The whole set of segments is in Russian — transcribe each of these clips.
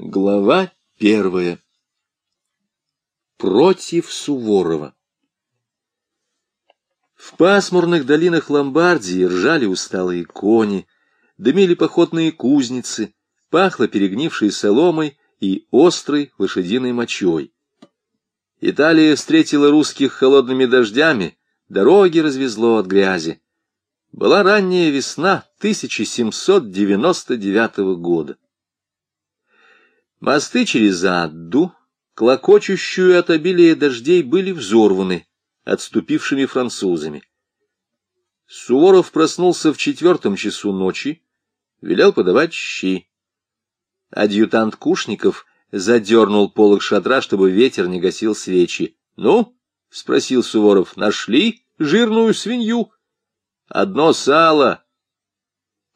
Глава первая. Против Суворова. В пасмурных долинах Ломбардии ржали усталые кони, дымили походные кузницы, пахло перегнившей соломой и острой лошадиной мочой. Италия встретила русских холодными дождями, дороги развезло от грязи. Была ранняя весна 1799 года. Мосты через Адду, клокочущую от обилия дождей, были взорваны отступившими французами. Суворов проснулся в четвертом часу ночи, велел подавать щи. Адъютант Кушников задернул полок шатра, чтобы ветер не гасил свечи. — Ну? — спросил Суворов. — Нашли жирную свинью? — Одно сало.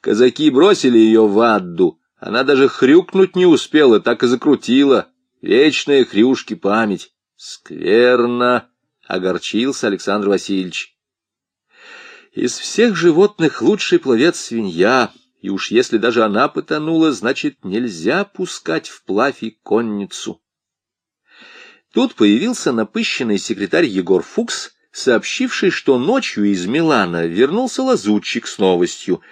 Казаки бросили ее в Адду. Она даже хрюкнуть не успела, так и закрутила. Вечная хрюшки память. Скверно, — огорчился Александр Васильевич. Из всех животных лучший пловец свинья, и уж если даже она потонула, значит, нельзя пускать вплавь и конницу. Тут появился напыщенный секретарь Егор Фукс, сообщивший, что ночью из Милана вернулся лазутчик с новостью.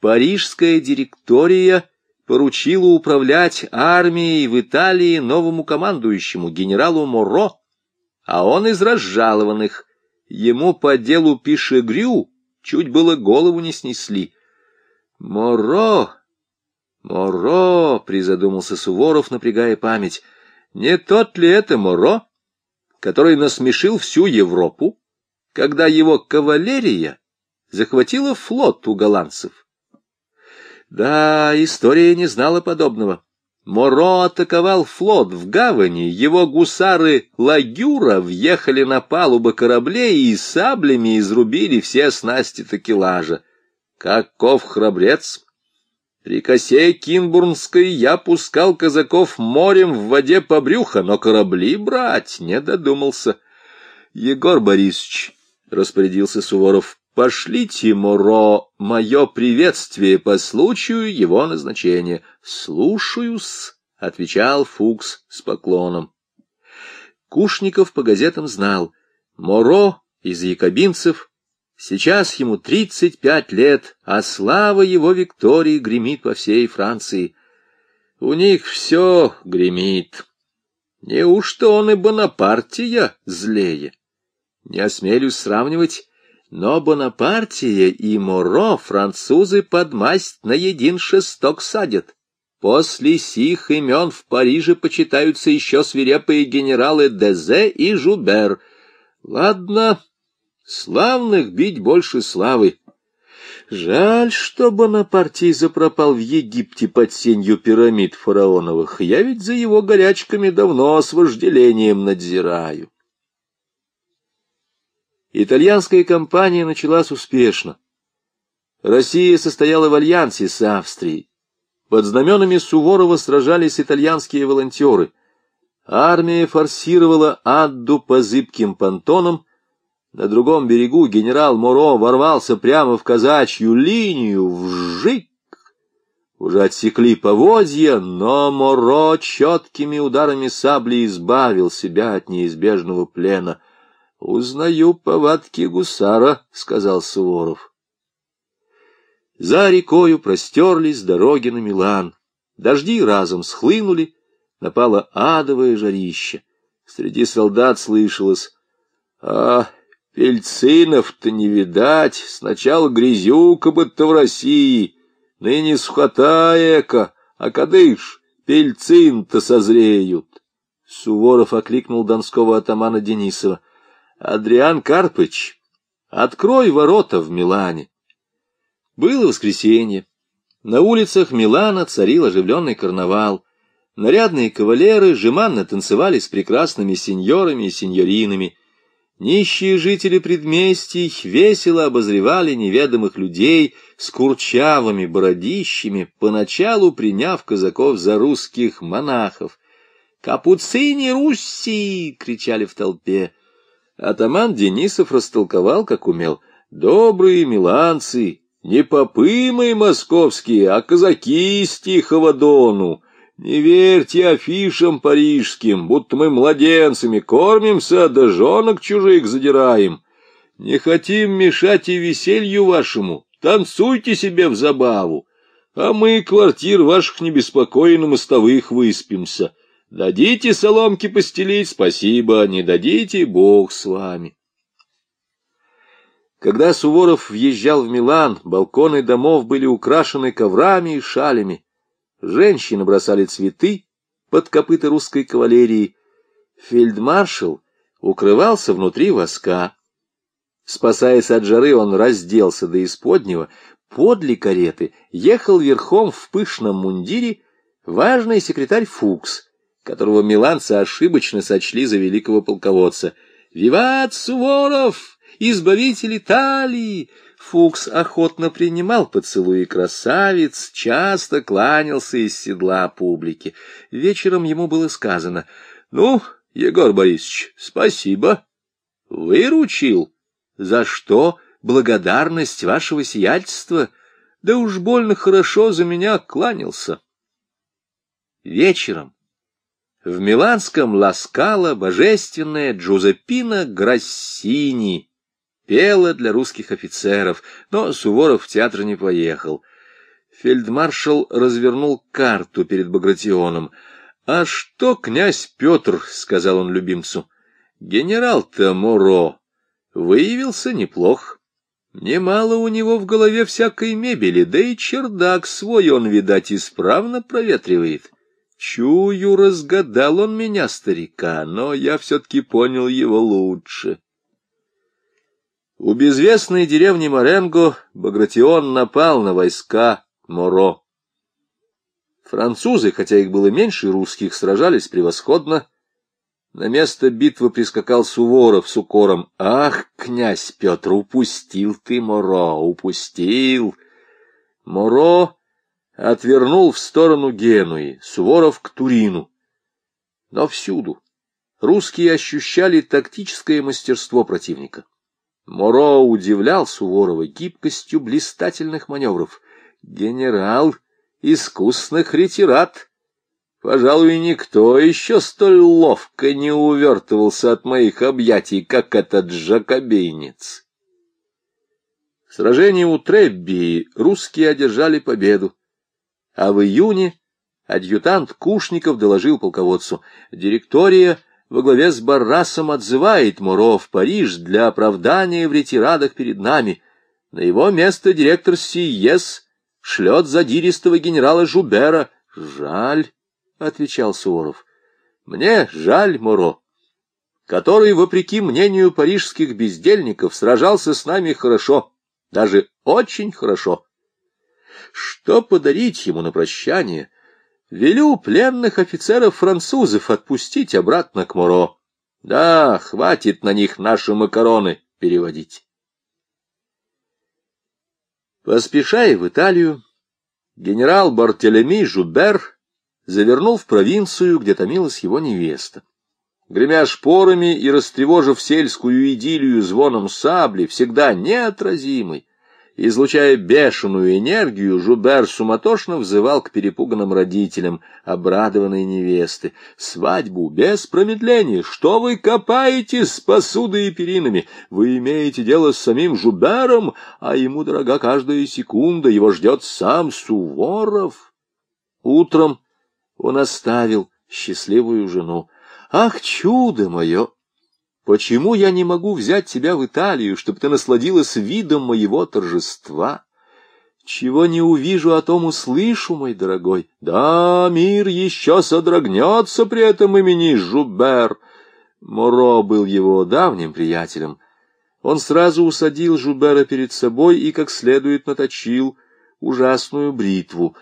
Парижская директория поручила управлять армией в Италии новому командующему, генералу Моро, а он из разжалованных. Ему по делу Пишегрю чуть было голову не снесли. «Моро! Моро!» — призадумался Суворов, напрягая память. «Не тот ли это Моро, который насмешил всю Европу, когда его кавалерия захватила флот у голландцев?» Да, история не знала подобного. Моро атаковал флот в гавани, его гусары Лагюра въехали на палубы кораблей и саблями изрубили все снасти такелажа. Каков храбрец! При косе Кинбурнской я пускал казаков морем в воде по брюхо, но корабли брать не додумался. — Егор Борисович, — распорядился Суворов, Пошлите, Моро, мое приветствие по случаю его назначения. Слушаюсь, — отвечал Фукс с поклоном. Кушников по газетам знал. Моро из якобинцев, сейчас ему тридцать пять лет, а слава его Виктории гремит по всей Франции. У них все гремит. Неужто он и Бонапартия злее? Не осмелюсь сравнивать но Бонапартия и Моро французы под масть на един шесток садят. После сих имен в Париже почитаются еще свирепые генералы Дезе и Жубер. Ладно, славных бить больше славы. Жаль, что Бонапартий запропал в Египте под сенью пирамид фараоновых. Я ведь за его горячками давно с вожделением надзираю. Итальянская кампания началась успешно. Россия состояла в альянсе с Австрией. Под знаменами Суворова сражались итальянские волонтеры. Армия форсировала Адду по зыбким понтонам. На другом берегу генерал Моро ворвался прямо в казачью линию, вжик! Уже отсекли поводья, но Моро четкими ударами сабли избавил себя от неизбежного плена — «Узнаю повадки гусара», — сказал Суворов. За рекою простерлись дороги на Милан. Дожди разом схлынули, напало адовое жарище. Среди солдат слышалось, «А, пельцинов-то не видать, сначала грязюка будто в России, ныне сухота эко, а кадыш, пельцин-то созреют». Суворов окликнул донского атамана Денисова — Адриан Карпыч, открой ворота в Милане. Было воскресенье. На улицах Милана царил оживленный карнавал. Нарядные кавалеры жеманно танцевали с прекрасными сеньорами и сеньоринами. Нищие жители предместий весело обозревали неведомых людей с курчавыми бородищами, поначалу приняв казаков за русских монахов. «Капуцини Руси!» — кричали в толпе. Атаман Денисов растолковал, как умел. «Добрые миланцы, не попы мы московские, а казаки с Тихого Дону. Не верьте афишам парижским, будто мы младенцами кормимся, да жонок чужих задираем. Не хотим мешать и веселью вашему, танцуйте себе в забаву, а мы квартир ваших не беспокоя на мостовых выспимся. Дадите соломки постелить, спасибо, не дадите, Бог с вами. Когда Суворов въезжал в Милан, балконы домов были украшены коврами и шалями. Женщины бросали цветы под копыта русской кавалерии. Фельдмаршал укрывался внутри воска. Спасаясь от жары, он разделся до исподнего. Подле кареты ехал верхом в пышном мундире важный секретарь Фукс, которого миланцы ошибочно сочли за великого полководца. «Виват Суворов! Избавитель Италии!» Фукс охотно принимал поцелуи красавиц, часто кланялся из седла публики. Вечером ему было сказано, «Ну, Егор Борисович, спасибо. Выручил. За что благодарность вашего сиятельства? Да уж больно хорошо за меня кланялся». Вечером в миланском Ласкало божественная Джузеппина Грассини пела для русских офицеров, но Суворов в театр не поехал. Фельдмаршал развернул карту перед Багратионом. — А что, князь Петр, — сказал он любимцу, — генерал-то Моро выявился неплох. Немало у него в голове всякой мебели, да и чердак свой он, видать, исправно проветривает. Чую, разгадал он меня, старика, но я все-таки понял его лучше. У безвестной деревни Маренго Багратион напал на войска Моро. Французы, хотя их было меньше русских, сражались превосходно. На место битвы прискакал Суворов с укором. «Ах, князь Петр, упустил ты Моро, упустил!» Моро отвернул в сторону Генуи, Суворов к Турину. Но всюду русские ощущали тактическое мастерство противника. Моро удивлял Суворова гибкостью блистательных маневров. Генерал искусных ретират. Пожалуй, никто еще столь ловко не увертывался от моих объятий, как этот жакобейнец. В сражении у Требби русские одержали победу. А в июне адъютант Кушников доложил полководцу, директория во главе с Баррасом отзывает Муро в Париж для оправдания в ретирадах перед нами. На его место директор Сиес шлет задиристого генерала Жубера. Жаль, — отвечал Суворов, — мне жаль Муро, который, вопреки мнению парижских бездельников, сражался с нами хорошо, даже очень хорошо. Что подарить ему на прощание? Велю пленных офицеров-французов отпустить обратно к Моро. Да, хватит на них наши макароны переводить. Поспешая в Италию, генерал Бартелеми Жубер завернул в провинцию, где томилась его невеста. Гремя шпорами и растревожив сельскую идиллию звоном сабли, всегда неотразимый, Излучая бешеную энергию, Жубер суматошно взывал к перепуганным родителям обрадованной невесты. «Свадьбу без промедления! Что вы копаете с посудой и перинами? Вы имеете дело с самим Жубером, а ему дорога каждая секунда, его ждет сам Суворов!» Утром он оставил счастливую жену. «Ах, чудо мое!» Почему я не могу взять тебя в Италию, чтобы ты насладилась видом моего торжества? Чего не увижу, о том услышу, мой дорогой. Да, мир еще содрогнется при этом имени Жубер. Моро был его давним приятелем. Он сразу усадил Жубера перед собой и как следует наточил ужасную бритву.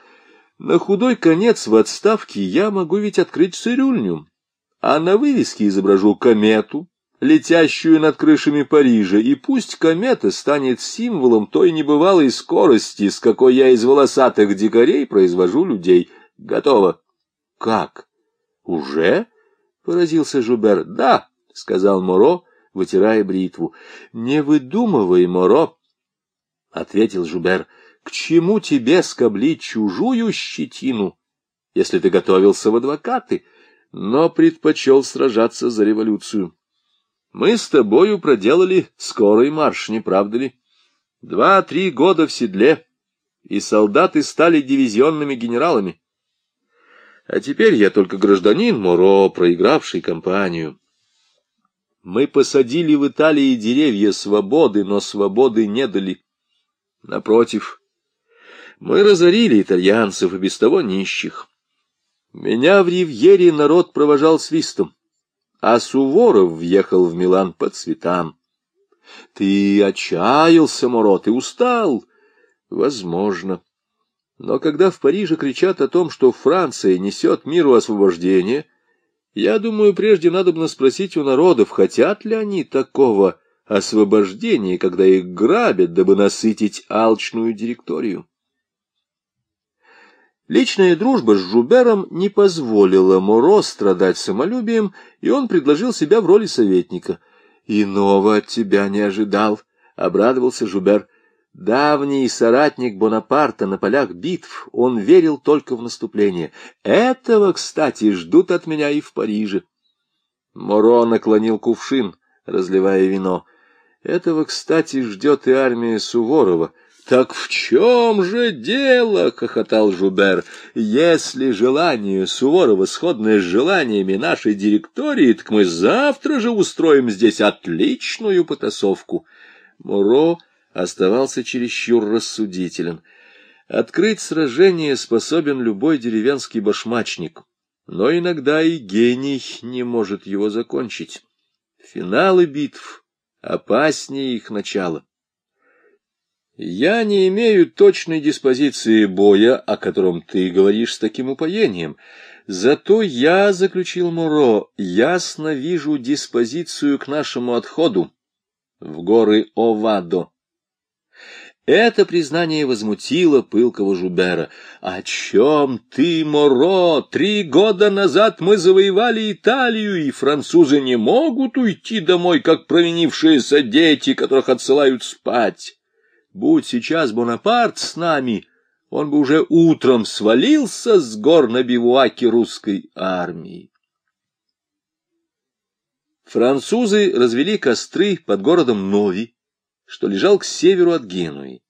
На худой конец в отставке я могу ведь открыть цирюльню, а на вывеске изображу комету, летящую над крышами Парижа, и пусть комета станет символом той небывалой скорости, с какой я из волосатых дикарей произвожу людей. Готово. — Как? Уже? — поразился Жубер. — Да, — сказал Моро, вытирая бритву. — Не выдумывай, Моро, — ответил Жубер. — К чему тебе скоблить чужую щетину? если ты готовился в адвокаты, но предпочел сражаться за революцию. Мы с тобою проделали скорый марш, не правда ли? Два-три года в седле, и солдаты стали дивизионными генералами. А теперь я только гражданин Моро, проигравший кампанию. Мы посадили в Италии деревья свободы, но свободы не дали. Напротив, мы разорили итальянцев и без того нищих. Меня в Ривьере народ провожал свистом, а Суворов въехал в Милан по цветам. Ты отчаялся, Моро, ты устал? Возможно. Но когда в Париже кричат о том, что Франция несет миру освобождение, я думаю, прежде надо бы спросить у народов, хотят ли они такого освобождения, когда их грабят, дабы насытить алчную директорию. Личная дружба с Жубером не позволила Моро страдать самолюбием, и он предложил себя в роли советника. «Иного от тебя не ожидал», — обрадовался Жубер. Давний соратник Бонапарта на полях битв, он верил только в наступление. Этого, кстати, ждут от меня и в Париже. Моро наклонил кувшин, разливая вино. Этого, кстати, ждет и армия Суворова. «Так в чем же дело?» — хохотал Жубер. «Если желание Суворова сходное с желаниями нашей директории, так мы завтра же устроим здесь отличную потасовку». Моро оставался чересчур рассудителен. Открыть сражение способен любой деревенский башмачник, но иногда и гений не может его закончить. Финалы битв опаснее их начала. Я не имею точной диспозиции боя, о котором ты говоришь с таким упоением. Зато я, — заключил Муро, — ясно вижу диспозицию к нашему отходу в горы Овадо. Это признание возмутило пылкого Жубера. «О чем ты, Моро? Три года назад мы завоевали Италию, и французы не могут уйти домой, как провинившиеся дети, которых отсылают спать. Будь сейчас Бонапарт с нами, он бы уже утром свалился с гор на бивуаке русской армии». Французы развели костры под городом Нови, что лежал к северу от Генуи.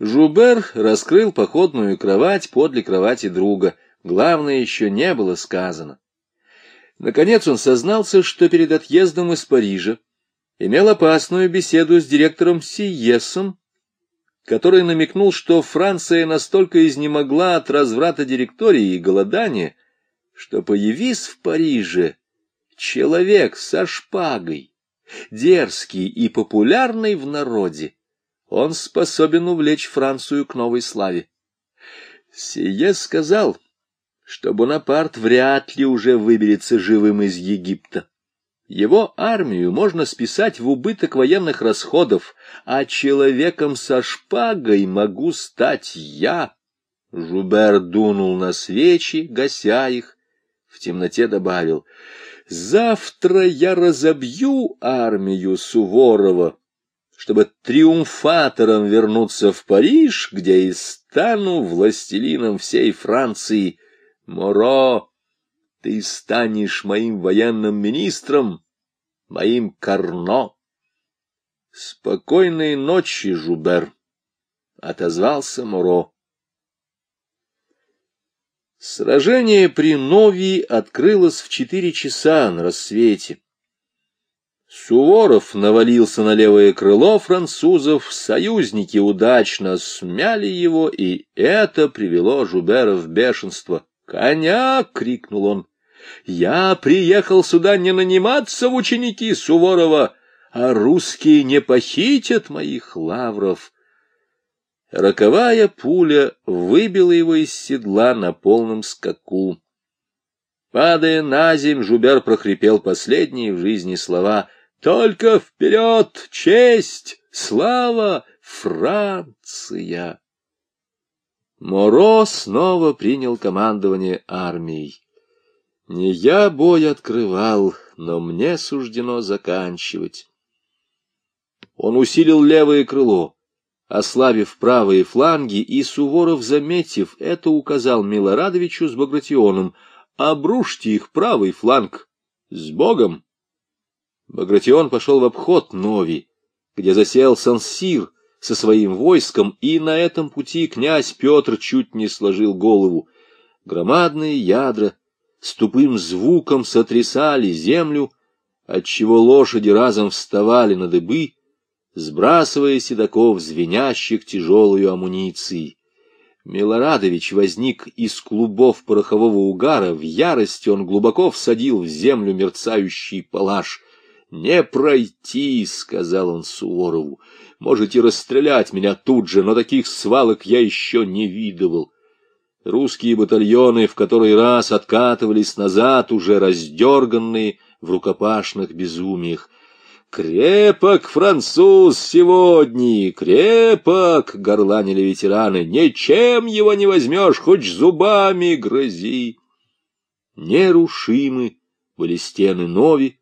Жубер раскрыл походную кровать подле кровати друга. Главное еще не было сказано. Наконец он сознался, что перед отъездом из Парижа имел опасную беседу с директором Сиесом, который намекнул, что Франция настолько изнемогла от разврата директории и голодания, что, появись в Париже, человек со шпагой, дерзкий и популярный в народе, он способен увлечь Францию к новой славе. Сие сказал, что Бонапарт вряд ли уже выберется живым из Египта. Его армию можно списать в убыток военных расходов, а человеком со шпагой могу стать я. Жубер дунул на свечи, гася их, в темноте добавил — Завтра я разобью армию Суворова, чтобы триумфатором вернуться в Париж, где и стану властелином всей Франции. Моро, ты станешь моим военным министром, моим Карно. Спокойной ночи, Жубер, — отозвался Моро. Сражение при Нови открылось в четыре часа на рассвете. Суворов навалился на левое крыло французов, союзники удачно смяли его, и это привело Жубера в бешенство. «Коня!» — крикнул он. «Я приехал сюда не наниматься в ученики Суворова, а русские не похитят моих лавров». Роковая пуля выбила его из седла на полном скаку. Падая на земь, Жубер прохрипел последние в жизни слова «Только вперед! Честь! Слава! Франция!» Моро снова принял командование армией. Не я бой открывал, но мне суждено заканчивать. Он усилил левое крыло, ослабив правые фланги, и Суворов, заметив это, указал Милорадовичу с Багратионом, «Обрушьте их правый фланг! С Богом!» Багратион пошел в обход Нови, где засел Сансир со своим войском, и на этом пути князь Петр чуть не сложил голову. Громадные ядра с тупым звуком сотрясали землю, отчего лошади разом вставали на дыбы, сбрасывая седаков, звенящих тяжелую амуницией. Милорадович возник из клубов порохового угара, в ярости он глубоко всадил в землю мерцающий палаш. «Не пройти», — сказал он Суворову, — «можете расстрелять меня тут же, но таких свалок я еще не видывал». Русские батальоны в который раз откатывались назад, уже раздерганные в рукопашных безумиях. «Крепок француз сегодня, крепок!» — горланили ветераны. «Ничем его не возьмешь, хоть зубами грози!» Нерушимы были стены Нови,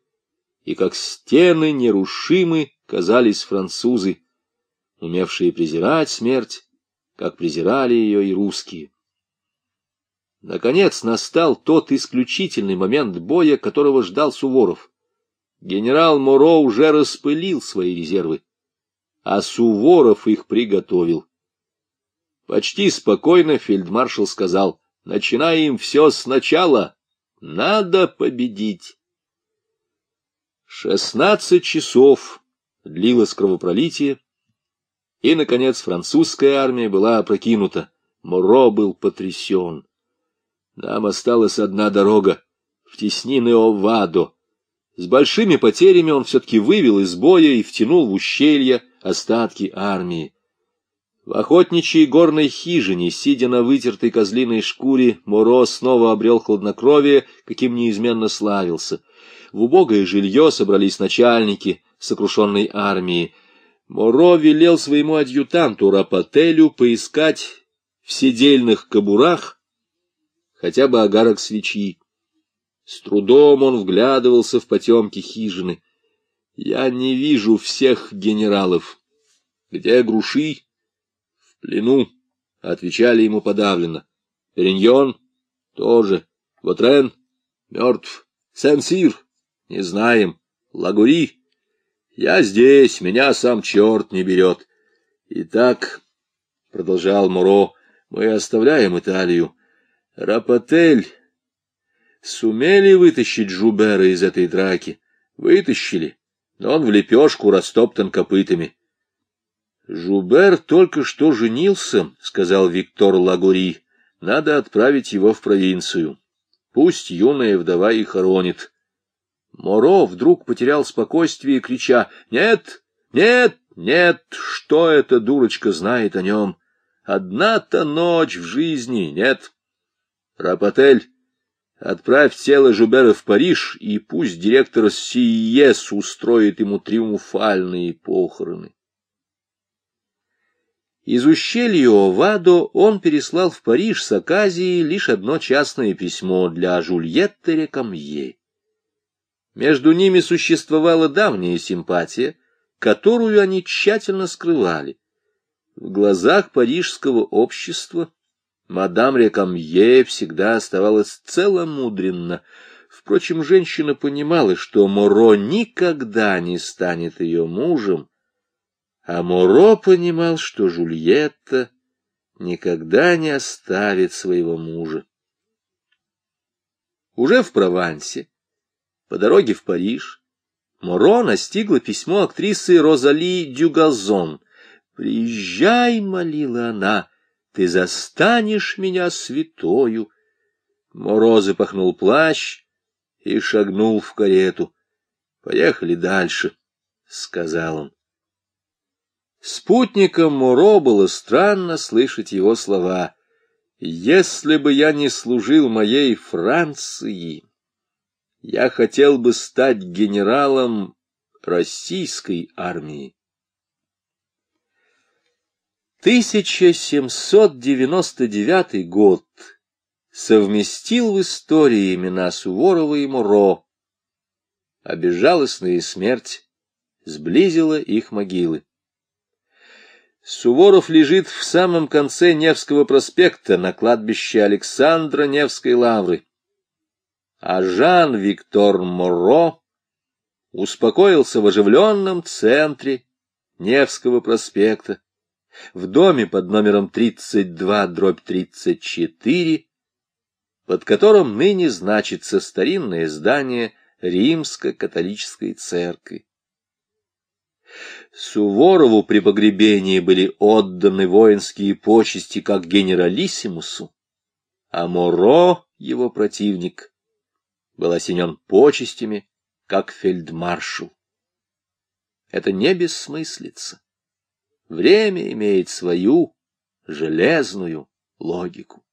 и как стены нерушимы казались французы, умевшие презирать смерть, как презирали ее и русские. Наконец настал тот исключительный момент боя, которого ждал Суворов. Генерал Моро уже распылил свои резервы, а Суворов их приготовил. Почти спокойно фельдмаршал сказал, начинаем все сначала, надо победить. Шестнадцать часов длилось кровопролитие, и, наконец, французская армия была опрокинута. Моро был потрясен. Нам осталась одна дорога — в теснины Овадо. С большими потерями он все-таки вывел из боя и втянул в ущелье остатки армии. В охотничьей горной хижине, сидя на вытертой козлиной шкуре, Моро снова обрел хладнокровие, каким неизменно славился. В убогое жилье собрались начальники сокрушенной армии. Моро велел своему адъютанту Рапотелю поискать в седельных кобурах хотя бы огарок свечи. С трудом он вглядывался в потемки хижины. Я не вижу всех генералов. Где Груши? В плену, — отвечали ему подавленно. Периньон? Тоже. Вотрен? Мертв. Сен-Сир? Не знаем. Лагури? Я здесь, меня сам черт не берет. Итак, — продолжал Муро, — мы оставляем Италию. Рапотель Сумели вытащить Жубера из этой драки? Вытащили, но он в лепешку растоптан копытами. «Жубер только что женился», — сказал Виктор Лагури. «Надо отправить его в провинцию. Пусть юная вдова и хоронит». Моро вдруг потерял спокойствие, крича «Нет, нет, нет, что эта дурочка знает о нем? Одна-то ночь в жизни, нет». Рапотель Отправь тело Жубера в Париж, и пусть директор Сиес устроит ему триумфальные похороны. Из ущелья Овадо он переслал в Париж с Аказией лишь одно частное письмо для Жульетты Рекамье. Между ними существовала давняя симпатия, которую они тщательно скрывали. В глазах парижского общества Мадам Рекамье всегда оставалась целомудренна. Впрочем, женщина понимала, что Моро никогда не станет ее мужем, а Моро понимал, что Жульетта никогда не оставит своего мужа. Уже в Провансе, по дороге в Париж, Моро настигла письмо актрисы Розали Дюгазон. «Приезжай», — молила она, — ты застанешь меня святою. Мороз запахнул плащ и шагнул в карету. Поехали дальше, — сказал он. Спутникам Моро было странно слышать его слова. «Если бы я не служил моей Франции, я хотел бы стать генералом российской армии». 1799 год совместил в истории имена Суворова и Муро, а безжалостная смерть сблизила их могилы. Суворов лежит в самом конце Невского проспекта на кладбище Александра Невской лавры. А Жан-Виктор Моро успокоился в оживленном центре Невского проспекта, в доме под номером 32 дробь 34, под которым ныне значится старинное здание Римско-католической церкви. Суворову при погребении были отданы воинские почести как генералиссимусу, а Моро, его противник, был осенен почестями как фельдмаршал. Это не бессмыслица. Время имеет свою железную логику.